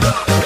Bye.